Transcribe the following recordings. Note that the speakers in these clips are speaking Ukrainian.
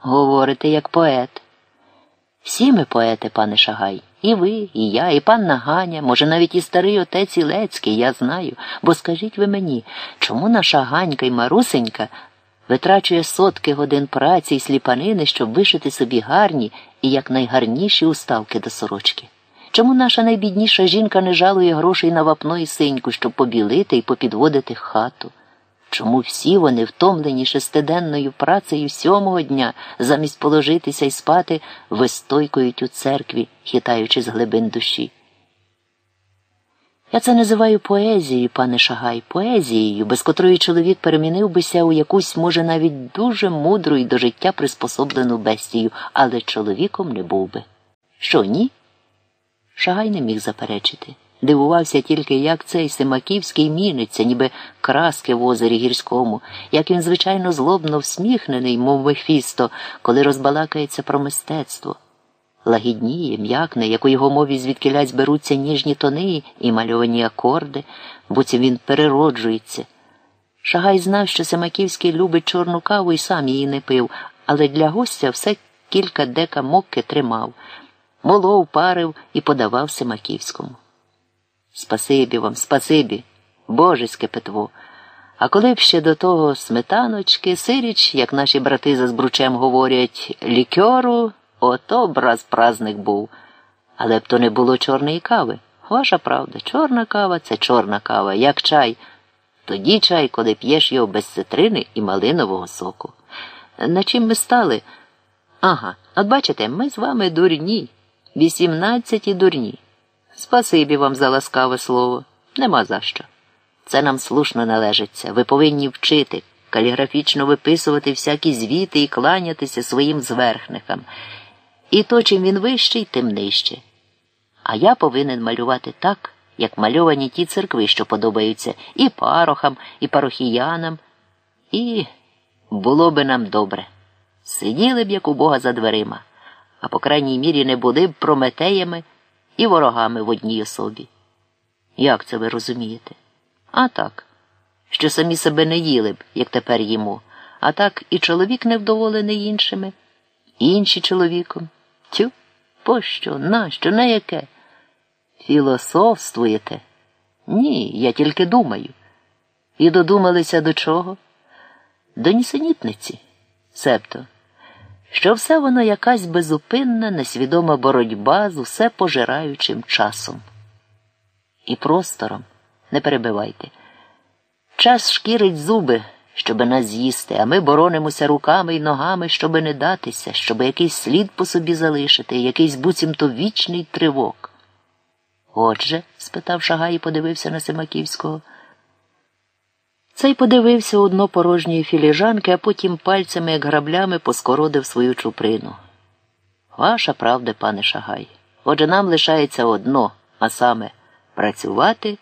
Говорите, як поет. Всі ми поети, пане Шагай, і ви, і я, і пан Наганя, може, навіть і старий отець Ілецький, я знаю. Бо скажіть ви мені, чому наша Ганька і Марусенька витрачує сотки годин праці і сліпанини, щоб вишити собі гарні і якнайгарніші уставки до сорочки? Чому наша найбідніша жінка не жалує грошей на вапно і синьку, щоб побілити і попідводити хату? Чому всі вони, втомлені шестиденною працею сьомого дня, замість положитися і спати, вистойкують у церкві, хитаючи з глибин душі? Я це називаю поезією, пане Шагай, поезією, без котрої чоловік перемінив бися у якусь, може, навіть дуже мудру і до життя приспособлену бестію, але чоловіком не був би. Що, ні? Шагай не міг заперечити. Дивувався тільки, як цей Симаківський міниться, ніби краски в озері гірському, як він, звичайно, злобно всміхнений, мов Мефісто, коли розбалакається про мистецтво. Лагідніє, м'якне, як у його мові звідкилять зберуться ніжні тони і мальовані акорди, буцім він перероджується. Шагай знав, що Семаківський любить чорну каву і сам її не пив, але для гостя все кілька дека мокки тримав, молов, парив і подавав Семаківському. Спасибі вам, спасибі, божеське петво. А коли б ще до того сметаночки, сиріч, як наші брати за збручем говорять, лікьору, ото б раз праздник був. Але б то не було чорної кави. Ваша правда, чорна кава це чорна кава, як чай. Тоді чай, коли п'єш його без цитрини і малинового соку. На чим ми стали? Ага, от бачите, ми з вами дурні, вісімнадцяті дурні. Спасибі вам за ласкаве слово. Нема за що. Це нам слушно належиться. Ви повинні вчити, каліграфічно виписувати всякі звіти і кланятися своїм зверхникам. І то, чим він вищий, тим нижче. А я повинен малювати так, як мальовані ті церкви, що подобаються і парохам, і парохіянам. І було би нам добре. Сиділи б, як у Бога за дверима, а по крайній мірі не були б прометеями і ворогами в одній особі. Як це ви розумієте? А так, що самі себе не їли б, як тепер їмо, а так і чоловік невдоволений іншими, інші чоловіком. Тю, пощо, нащо, на яке? Філософствуєте? Ні, я тільки думаю. І додумалися до чого? До нісенітниці, себто що все воно якась безупинна, несвідома боротьба з усе пожираючим часом. І простором, не перебивайте. Час шкірить зуби, щоби нас з'їсти, а ми боронимося руками і ногами, щоби не датися, щоби якийсь слід по собі залишити, якийсь буцімто вічний тривог. Отже? спитав Шагай і подивився на Семаківського. Цей подивився у дно порожньої філіжанки, а потім пальцями, як граблями, поскородив свою чуприну. Ваша правда, пане Шагай. Отже нам лишається одно, а саме працювати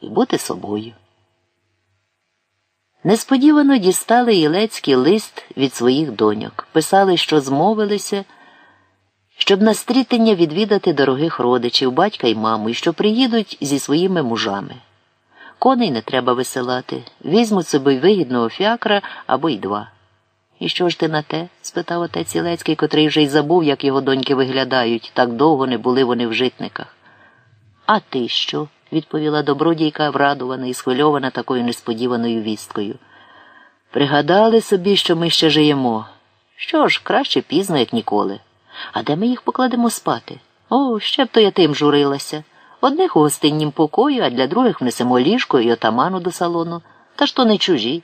і бути собою. Несподівано дістали Ілецький лист від своїх доньок. Писали, що змовилися, щоб на стрітення відвідати дорогих родичів, батька і маму, і що приїдуть зі своїми мужами. Коней не треба висилати. Візьмуть собі вигідного фіакра або й два. І що ж ти на те? спитав отець Ілецький, котрий вже й забув, як його доньки виглядають. Так довго не були вони в житниках. А ти що? відповіла добродійка, врадувана і схвильована такою несподіваною вісткою. Пригадали собі, що ми ще живемо. Що ж, краще пізно, як ніколи. А де ми їх покладемо спати? О, ще б то я тим журилася. Одних у гостиннім покою, а для других внесемо ліжко і отаману до салону. Та ж то не чужі.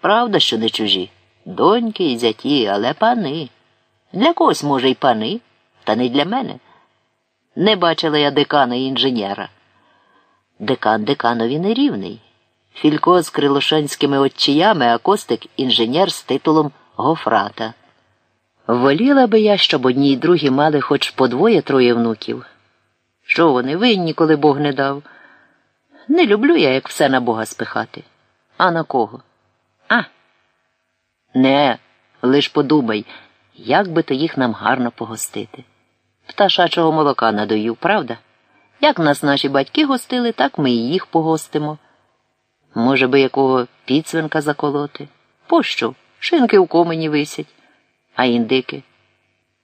Правда, що не чужі. Доньки і зяті, але пани. Для когось, може, й пани, та не для мене. Не бачила я декана і інженера. Декан деканові не рівний. Філько з крилошанськими отчиями, а костик інженер з титулом гофрата. Воліла би я, щоб одні й другі мали хоч по двоє троє внуків. Що вони винні, коли Бог не дав? Не люблю я, як все на Бога спихати. А на кого? А? Не, лиш подумай, як би то їх нам гарно погостити. Пташачого молока надоїв, правда? Як нас наші батьки гостили, так ми і їх погостимо. Може би, якого підсвинка заколоти? Пощо? Шинки у комені висять. А індики?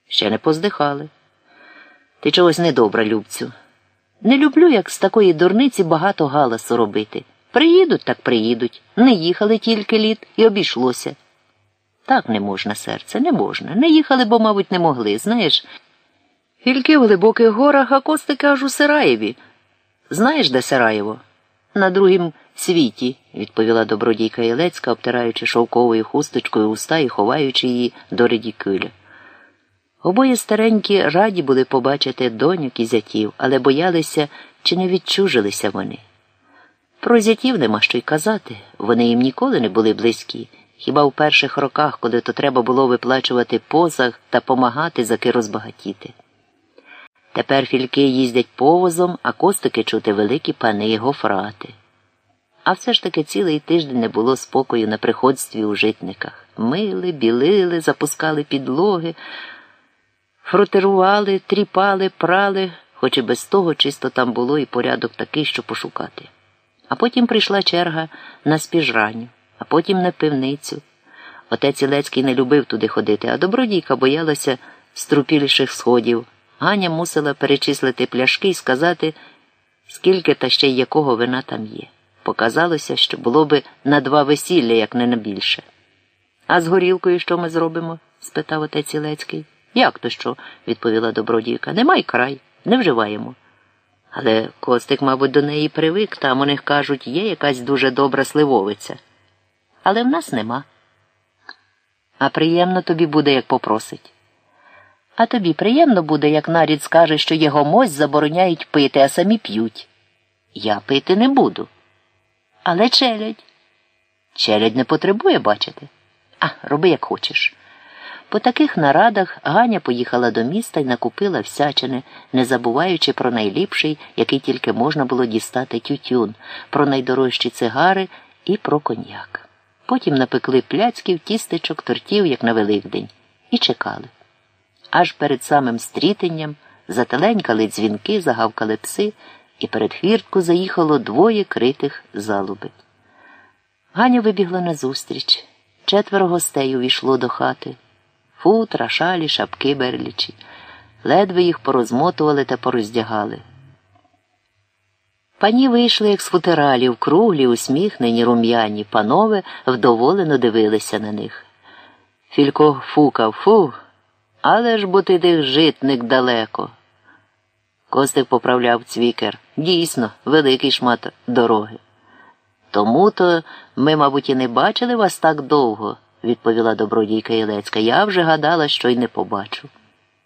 Ще не поздихали. Ти чогось недобра, Любцю. Не люблю, як з такої дурниці багато галасу робити. Приїдуть, так приїдуть. Не їхали тільки літ і обійшлося. Так не можна, серце, не можна. Не їхали, бо, мабуть, не могли. Знаєш, фільки в глибоких горах, а костики аж у Сараєві. Знаєш, де Сараєво? На другім світі, відповіла добродійка Ілецька, обтираючи шовковою хусточкою уста і ховаючи її до редікюля. Обоє старенькі раді були побачити доньок і зятів, але боялися, чи не відчужилися вони. Про зятів нема що й казати, вони їм ніколи не були близькі, хіба в перших роках, коли то треба було виплачувати позах та помагати заки розбагатіти. Тепер фільки їздять повозом, а костики чути великі пани і гофрати. А все ж таки цілий тиждень не було спокою на приходстві у житниках. Мили, білили, запускали підлоги, фротерували, тріпали, прали, хоч і без того чисто там було і порядок такий, що пошукати. А потім прийшла черга на спіжраню, а потім на пивницю. Отець Ілецький не любив туди ходити, а добродійка боялася струпіліших сходів. Ганя мусила перечислити пляшки і сказати, скільки та ще й якого вина там є. Показалося, що було би на два весілля, як не на більше. А з горілкою що ми зробимо? спитав отець Ілецький. Як то що? відповіла добродійка. Немай край, не вживаємо. Але Костик, мабуть, до неї привик, там у них кажуть, є якась дуже добра сливовиця. Але в нас нема. А приємно тобі буде, як попросить. А тобі приємно буде, як нарід скаже, що його мось забороняють пити, а самі п'ють. Я пити не буду. Але челядь. Челядь не потребує бачити. А, роби, як хочеш. По таких нарадах Ганя поїхала до міста і накупила всячини, не забуваючи про найліпший, який тільки можна було дістати тютюн, про найдорожчі цигари і про коньяк. Потім напекли пляцьків, тістечок, тортів, як на Великдень, і чекали. Аж перед самим стрітенням зателенькали дзвінки, загавкали пси, і перед хвіртку заїхало двоє критих залуби. Ганя вибігла назустріч. Четверо гостей увійшло до хати. Футра, шалі, шапки берлічі. Ледве їх порозмотували та пороздягали. Пані вийшли, як з футералів, круглі, усміхнені, рум'яні, панове вдоволено дивилися на них. Філько фукав фу, але ж бо ти тих житник далеко. Костик поправляв цвікер. Дійсно, великий шмат дороги. Тому то ми, мабуть, і не бачили вас так довго, відповіла добродійка Ілецька. Я вже гадала, що й не побачу.